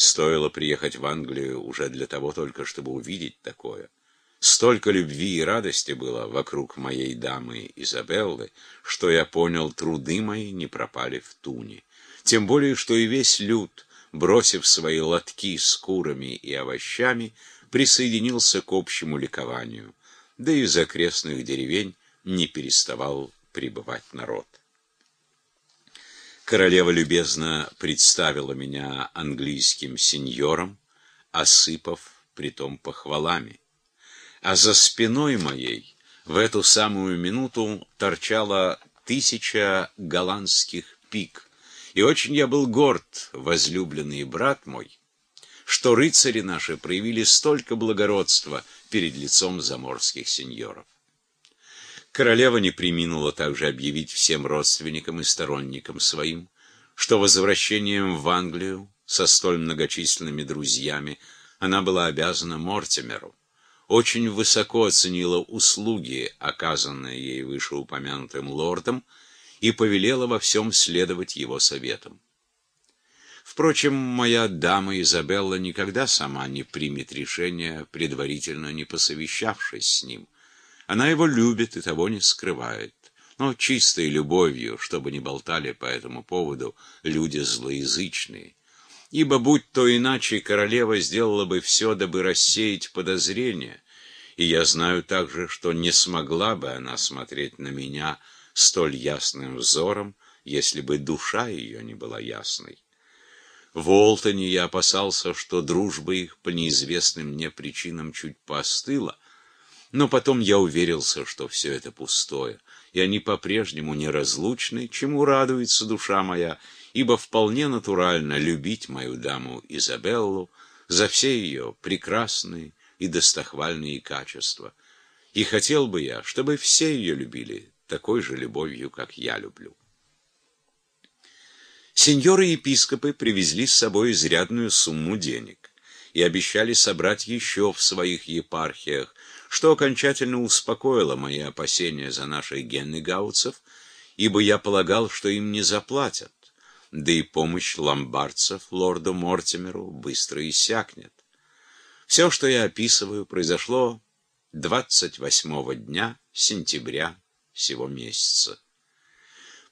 Стоило приехать в Англию уже для того только, чтобы увидеть такое. Столько любви и радости было вокруг моей дамы Изабеллы, что я понял, труды мои не пропали в туне. Тем более, что и весь люд, бросив свои лотки с курами и овощами, присоединился к общему ликованию, да и из окрестных деревень не переставал прибывать народ. Королева любезно представила меня английским сеньором, осыпав притом похвалами. А за спиной моей в эту самую минуту торчала тысяча голландских пик, и очень я был горд, возлюбленный брат мой, что рыцари наши проявили столько благородства перед лицом заморских сеньоров. Королева не приминула также объявить всем родственникам и сторонникам своим, что возвращением в Англию со столь многочисленными друзьями она была обязана Мортимеру, очень высоко оценила услуги, оказанные ей вышеупомянутым лордом, и повелела во всем следовать его советам. Впрочем, моя дама Изабелла никогда сама не примет решение, предварительно не посовещавшись с ним. Она его любит и того не скрывает. Но чистой любовью, чтобы не болтали по этому поводу люди злоязычные. Ибо, будь то иначе, королева сделала бы все, дабы рассеять подозрения, и я знаю также, что не смогла бы она смотреть на меня столь ясным взором, если бы душа ее не была ясной. В Олтоне я опасался, что дружба их по неизвестным мне причинам чуть поостыла, но потом я уверился, что все это пустое, и они по-прежнему неразлучны, чему радуется душа моя, ибо вполне натурально любить мою даму Изабеллу за все ее прекрасные и достохвальные качества. И хотел бы я, чтобы все ее любили такой же любовью, как я люблю. Сеньоры-епископы привезли с собой изрядную сумму денег и обещали собрать еще в своих епархиях, что окончательно успокоило мои опасения за наших геннегауцев, ибо я полагал, что им не заплатят, да и помощь ломбардцев лорду Мортимеру быстро иссякнет. Все, что я описываю, произошло 28 дня сентября сего месяца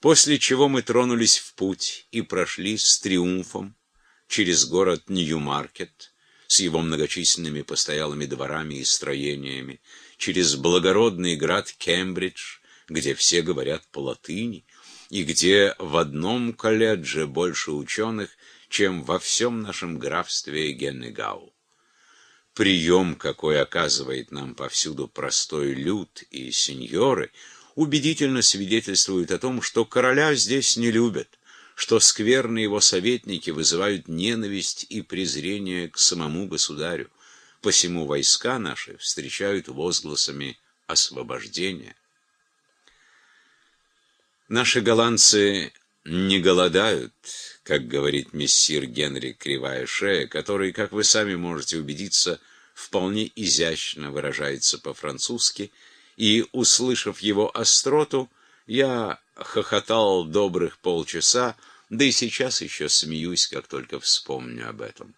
после чего мы тронулись в путь и прошли с триумфом через город Нью-Маркет с его многочисленными постоялыми дворами и строениями, через благородный град Кембридж, где все говорят по-латыни, и где в одном колледже больше ученых, чем во всем нашем графстве Геннегау. Прием, какой оказывает нам повсюду простой люд и сеньоры — убедительно свидетельствует о том, что короля здесь не любят, что скверные его советники вызывают ненависть и презрение к самому государю. Посему войска наши встречают возгласами освобождения. Наши голландцы не голодают, как говорит мессир Генри Кривая Шея, который, как вы сами можете убедиться, вполне изящно выражается по-французски – и, услышав его остроту, я хохотал добрых полчаса, да и сейчас еще смеюсь, как только вспомню об этом.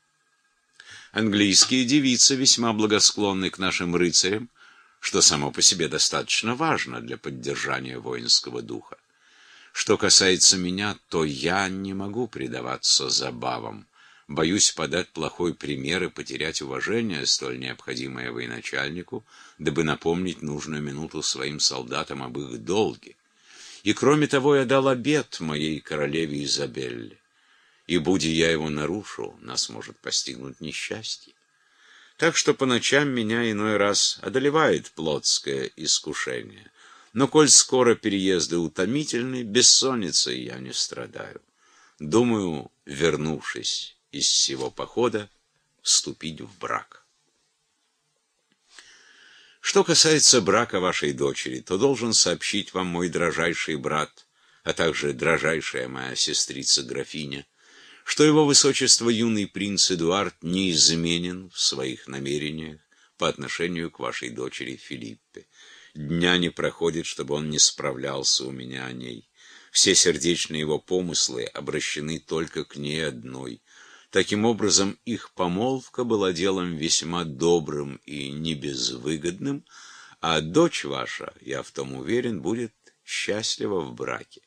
Английские девицы весьма благосклонны к нашим рыцарям, что само по себе достаточно важно для поддержания воинского духа. Что касается меня, то я не могу предаваться забавам. Боюсь подать плохой пример и потерять уважение, столь необходимое военачальнику, дабы напомнить нужную минуту своим солдатам об их долге. И кроме того, я дал обет моей королеве Изабелле. И, будь я его нарушу, нас может постигнуть несчастье. Так что по ночам меня иной раз одолевает плотское искушение. Но коль скоро переезды утомительны, бессонницей я не страдаю. Думаю, вернувшись из всего похода вступить в брак. Что касается брака вашей дочери, то должен сообщить вам мой дрожайший брат, а также дрожайшая моя сестрица-графиня, что его высочество юный принц Эдуард не изменен в своих намерениях по отношению к вашей дочери Филиппе. Дня не проходит, чтобы он не справлялся у меня о ней. Все сердечные его помыслы обращены только к ней одной. Таким образом, их помолвка была делом весьма добрым и небезвыгодным, а дочь ваша, я в том уверен, будет счастлива в браке.